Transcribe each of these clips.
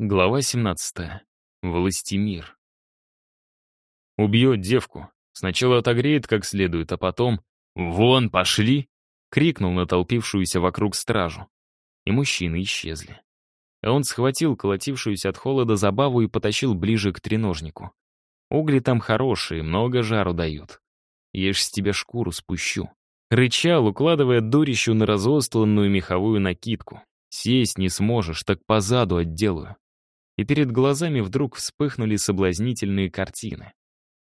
Глава 17. Властимир. «Убьет девку. Сначала отогреет как следует, а потом... Вон, пошли!» — крикнул на толпившуюся вокруг стражу. И мужчины исчезли. А он схватил колотившуюся от холода забаву и потащил ближе к треножнику. Угли там хорошие, много жару дают. Ешь с тебя шкуру спущу. Рычал, укладывая дурищу на разостланную меховую накидку. Сесть не сможешь, так позаду отделаю и перед глазами вдруг вспыхнули соблазнительные картины.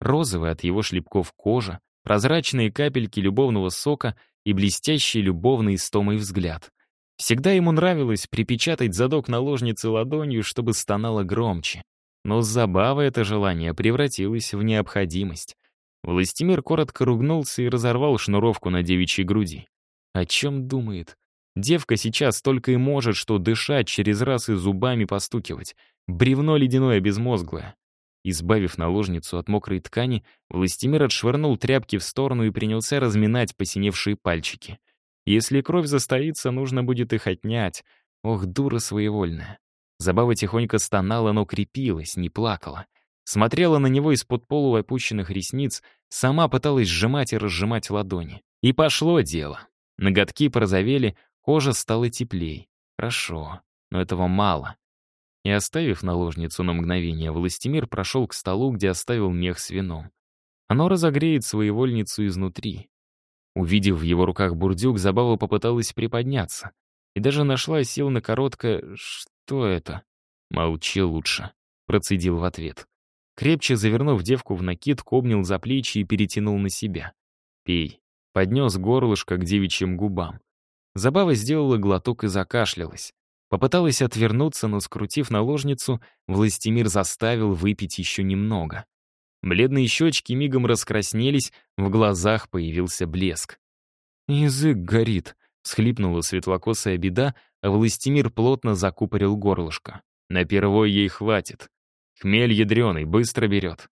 Розовая от его шлепков кожа, прозрачные капельки любовного сока и блестящий любовный стомый взгляд. Всегда ему нравилось припечатать задок наложницы ладонью, чтобы стонало громче. Но с забавой это желание превратилось в необходимость. Властимир коротко ругнулся и разорвал шнуровку на девичьей груди. О чем думает? Девка сейчас только и может, что дышать через раз и зубами постукивать. Бревно ледяное безмозглое. Избавив наложницу от мокрой ткани, Властимир отшвырнул тряпки в сторону и принялся разминать посиневшие пальчики. Если кровь застоится, нужно будет их отнять. Ох, дура своевольная. Забава тихонько стонала, но крепилась, не плакала. Смотрела на него из-под полуопущенных ресниц, сама пыталась сжимать и разжимать ладони. И пошло дело. Ноготки порозовели, кожа стала теплей. Хорошо, но этого мало. И оставив наложницу на мгновение, Властимир прошел к столу, где оставил мех с вином. Оно разогреет своевольницу изнутри. Увидев в его руках бурдюк, Забава попыталась приподняться. И даже нашла сил на короткое «Что это?» «Молчи лучше», — процедил в ответ. Крепче завернув девку в накидку, обнял за плечи и перетянул на себя. «Пей». Поднес горлышко к девичьим губам. Забава сделала глоток и закашлялась. Попыталась отвернуться, но, скрутив наложницу, Властимир заставил выпить еще немного. Бледные щечки мигом раскраснелись, в глазах появился блеск. «Язык горит», — схлипнула светлокосая беда, а Властимир плотно закупорил горлышко. «На первой ей хватит. Хмель ядреный, быстро берет.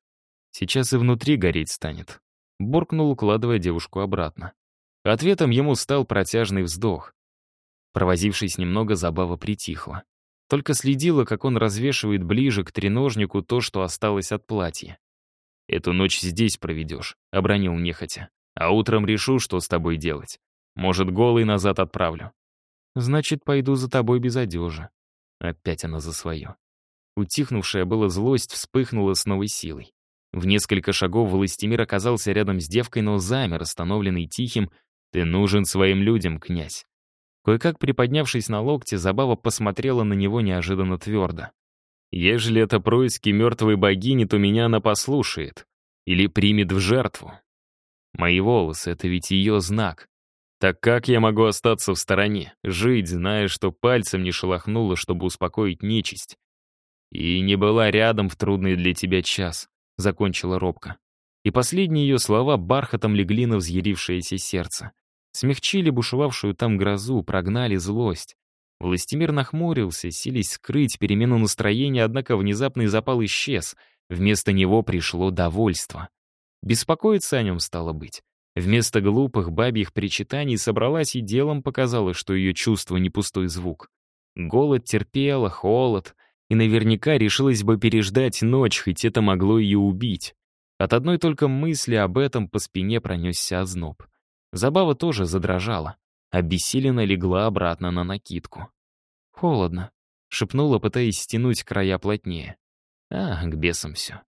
Сейчас и внутри гореть станет». Буркнул, укладывая девушку обратно. Ответом ему стал протяжный вздох. Провозившись немного, забава притихла. Только следила, как он развешивает ближе к треножнику то, что осталось от платья. «Эту ночь здесь проведешь», — обронил нехотя. «А утром решу, что с тобой делать. Может, голый назад отправлю». «Значит, пойду за тобой без одежи». Опять она за свое. Утихнувшая была злость вспыхнула с новой силой. В несколько шагов Властимир оказался рядом с девкой, но замер, остановленный тихим «Ты нужен своим людям, князь. Кое-как приподнявшись на локте, Забава посмотрела на него неожиданно твердо. «Ежели это происки мертвой богини, то меня она послушает. Или примет в жертву. Мои волосы — это ведь ее знак. Так как я могу остаться в стороне, жить, зная, что пальцем не шелохнула, чтобы успокоить нечисть? И не была рядом в трудный для тебя час», — закончила робко. И последние ее слова бархатом легли на взъярившееся сердце. Смягчили бушевавшую там грозу, прогнали злость. Властимир нахмурился, сились скрыть перемену настроения, однако внезапный запал исчез. Вместо него пришло довольство. Беспокоиться о нем стало быть. Вместо глупых бабьих причитаний собралась и делом показала, что ее чувство не пустой звук. Голод терпела, холод, и наверняка решилась бы переждать ночь, хоть это могло ее убить. От одной только мысли об этом по спине пронесся озноб. Забава тоже задрожала. Обессиленно легла обратно на накидку. «Холодно», — шепнула, пытаясь стянуть края плотнее. «А, к бесам все».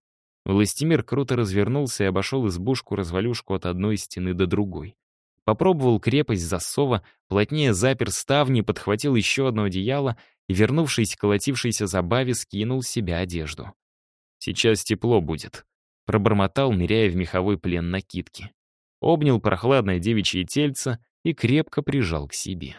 Властимир круто развернулся и обошел избушку-развалюшку от одной стены до другой. Попробовал крепость засова, плотнее запер ставни, подхватил еще одно одеяло и, вернувшись к колотившейся забаве, скинул с себя одежду. «Сейчас тепло будет», — пробормотал, ныряя в меховой плен накидки обнял прохладное девичье тельце и крепко прижал к себе.